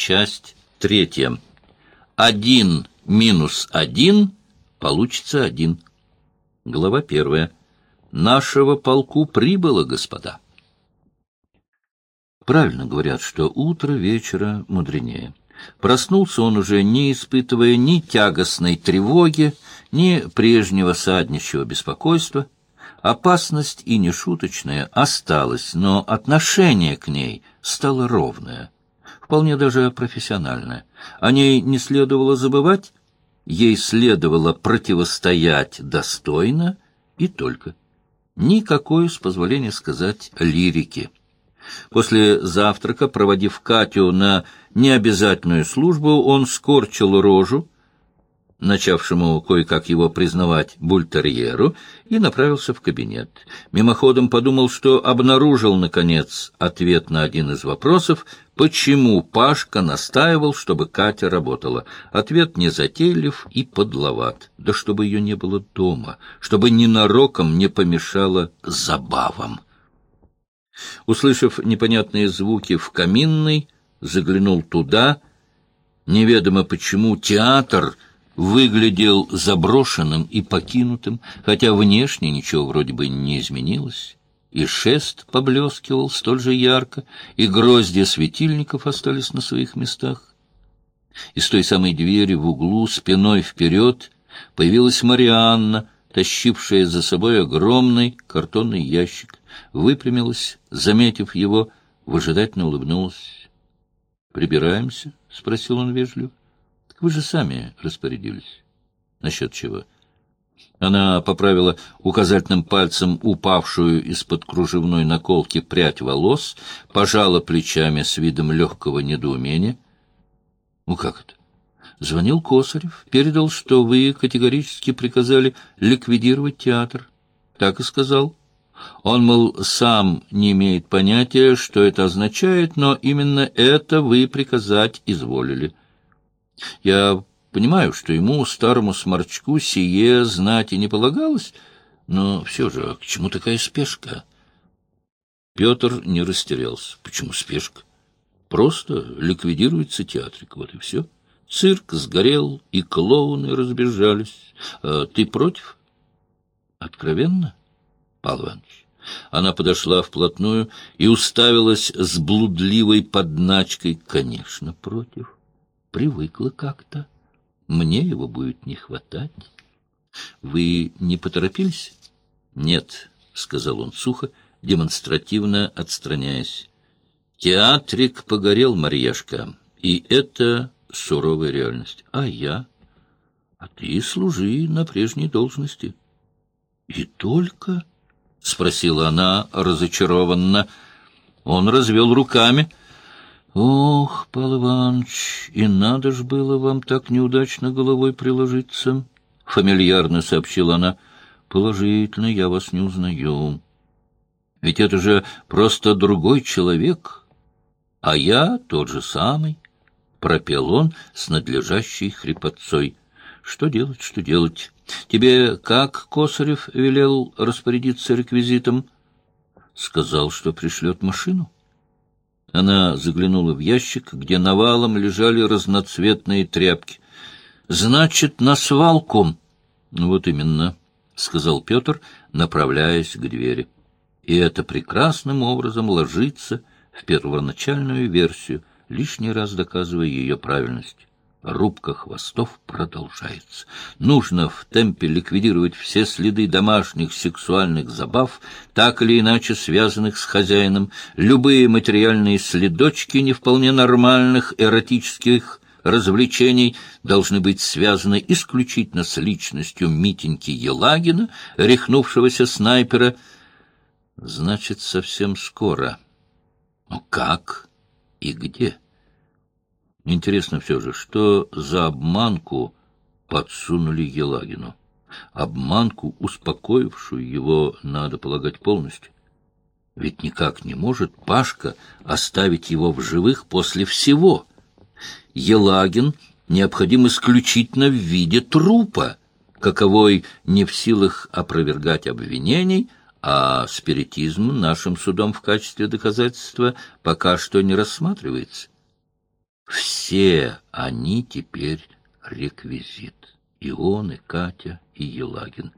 Часть третья. Один минус один получится один. Глава первая. Нашего полку прибыло, господа. Правильно говорят, что утро вечера мудренее. Проснулся он уже, не испытывая ни тягостной тревоги, ни прежнего саднищего беспокойства. Опасность и нешуточная осталась, но отношение к ней стало ровное, вполне даже профессиональное. О ней не следовало забывать, ей следовало противостоять достойно и только. Никакой, с позволения сказать, лирики. После завтрака, проводив Катю на необязательную службу, он скорчил рожу, начавшему кое-как его признавать бультерьеру, и направился в кабинет. Мимоходом подумал, что обнаружил, наконец, ответ на один из вопросов, почему Пашка настаивал, чтобы Катя работала. Ответ незатейлив и подловат. Да чтобы ее не было дома, чтобы ненароком не помешало забавам. Услышав непонятные звуки в каминной, заглянул туда. Неведомо почему театр выглядел заброшенным и покинутым, хотя внешне ничего вроде бы не изменилось. И шест поблескивал столь же ярко, и гроздья светильников остались на своих местах. Из той самой двери в углу, спиной вперед, появилась Марианна, тащившая за собой огромный картонный ящик выпрямилась, заметив его, выжидательно улыбнулась. — Прибираемся? — спросил он вежливо. — вы же сами распорядились. — Насчет чего? Она поправила указательным пальцем упавшую из-под кружевной наколки прядь волос, пожала плечами с видом легкого недоумения. — Ну как это? Звонил Косарев, передал, что вы категорически приказали ликвидировать театр. Так и сказал. — он, мол, сам не имеет понятия, что это означает, но именно это вы приказать изволили. Я понимаю, что ему, старому сморчку, сие знать и не полагалось, но все же, к чему такая спешка? Петр не растерялся. Почему спешка? Просто ликвидируется театрик, вот и все. Цирк сгорел, и клоуны разбежались. А ты против? Откровенно? Павел Иванович. Она подошла вплотную и уставилась с блудливой подначкой. Конечно, против. Привыкла как-то. Мне его будет не хватать. Вы не поторопились? Нет, — сказал он сухо, демонстративно отстраняясь. Театрик погорел, Марьяшка, и это суровая реальность. А я? А ты служи на прежней должности. И только... — спросила она разочарованно. Он развел руками. — Ох, Павел Иванович, и надо ж было вам так неудачно головой приложиться, — фамильярно сообщила она. — Положительно, я вас не узнаю. Ведь это же просто другой человек, а я тот же самый, — пропел он с надлежащей хрипотцой. — Что делать, что делать? Тебе как Косарев велел распорядиться реквизитом? Сказал, что пришлет машину. Она заглянула в ящик, где навалом лежали разноцветные тряпки. Значит, на свалку. Вот именно, сказал Петр, направляясь к двери. И это прекрасным образом ложится в первоначальную версию, лишний раз доказывая ее правильность. Рубка хвостов продолжается. Нужно в темпе ликвидировать все следы домашних сексуальных забав, так или иначе связанных с хозяином, любые материальные следочки не вполне нормальных эротических развлечений должны быть связаны исключительно с личностью Митеньки Елагина, рехнувшегося снайпера. Значит, совсем скоро. Но как и где? Интересно все же, что за обманку подсунули Елагину? Обманку, успокоившую его, надо полагать, полностью. Ведь никак не может Пашка оставить его в живых после всего. Елагин необходим исключительно в виде трупа, каковой не в силах опровергать обвинений, а спиритизм нашим судом в качестве доказательства пока что не рассматривается. Все они теперь реквизит. И он, и Катя, и Елагин.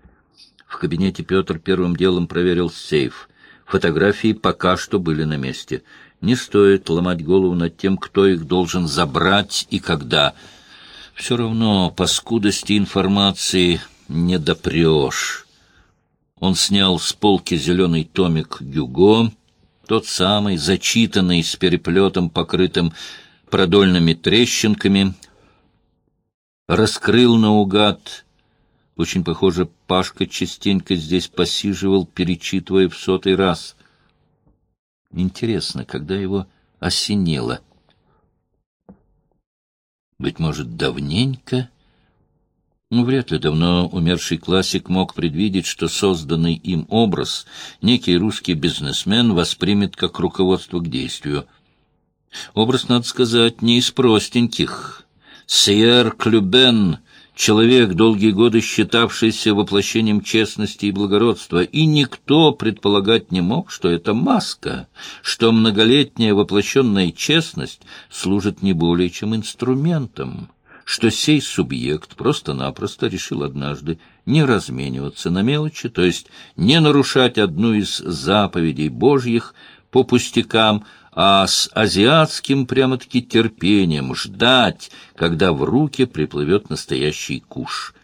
В кабинете Петр первым делом проверил сейф. Фотографии пока что были на месте. Не стоит ломать голову над тем, кто их должен забрать и когда. Все равно по скудости информации не допрешь. Он снял с полки зеленый томик Гюго, тот самый, зачитанный, с переплетом, покрытым продольными трещинками, раскрыл наугад. Очень похоже, Пашка частенько здесь посиживал, перечитывая в сотый раз. Интересно, когда его осенило? Быть может, давненько... Ну, вряд ли давно умерший классик мог предвидеть, что созданный им образ некий русский бизнесмен воспримет как руководство к действию. Образ, надо сказать, не из простеньких. Сьер Клюбен — человек, долгие годы считавшийся воплощением честности и благородства, и никто предполагать не мог, что это маска, что многолетняя воплощенная честность служит не более чем инструментом что сей субъект просто-напросто решил однажды не размениваться на мелочи, то есть не нарушать одну из заповедей Божьих по пустякам, а с азиатским прямо-таки терпением ждать, когда в руки приплывет настоящий куш.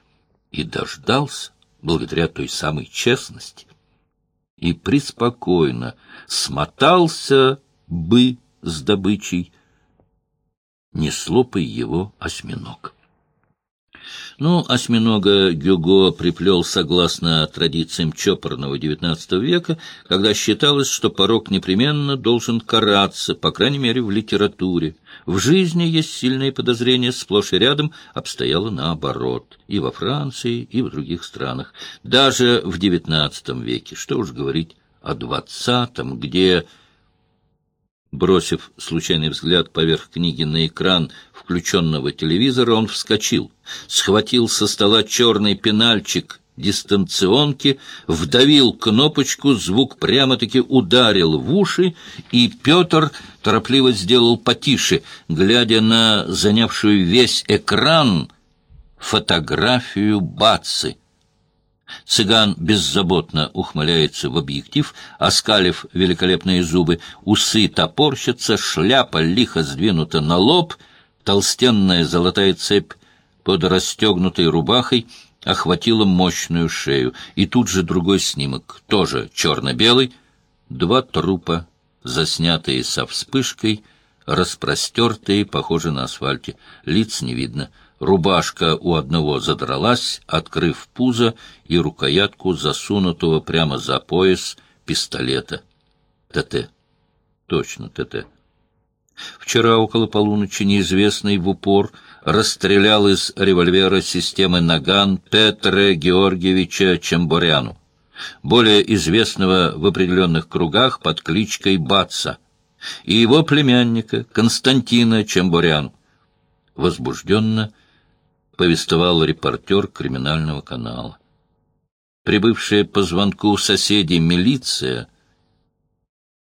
И дождался, благодаря той самой честности, и преспокойно смотался бы с добычей, не слопай его осьминог. Ну, осьминога Гюго приплел согласно традициям чопорного XIX века, когда считалось, что порог непременно должен караться, по крайней мере, в литературе. В жизни есть сильные подозрения, сплошь и рядом обстояло наоборот, и во Франции, и в других странах. Даже в XIX веке, что уж говорить о XX, где Бросив случайный взгляд поверх книги на экран включенного телевизора, он вскочил, схватил со стола черный пенальчик дистанционки, вдавил кнопочку, звук прямо-таки ударил в уши, и Петр торопливо сделал потише, глядя на занявшую весь экран фотографию Бацы — Цыган беззаботно ухмыляется в объектив, оскалив великолепные зубы, усы топорщатся, шляпа лихо сдвинута на лоб, толстенная золотая цепь под расстегнутой рубахой охватила мощную шею. И тут же другой снимок, тоже черно-белый, два трупа, заснятые со вспышкой, распростертые, похожие на асфальте, лиц не видно — Рубашка у одного задралась, открыв пузо и рукоятку засунутого прямо за пояс пистолета. ТТ. Точно, ТТ. Вчера около полуночи неизвестный в упор расстрелял из револьвера системы «Наган» Петра Георгиевича Чемборяну, более известного в определенных кругах под кличкой Баца, и его племянника Константина Чемборяну. Возбужденно повествовал репортер криминального канала. Прибывшая по звонку соседей милиция —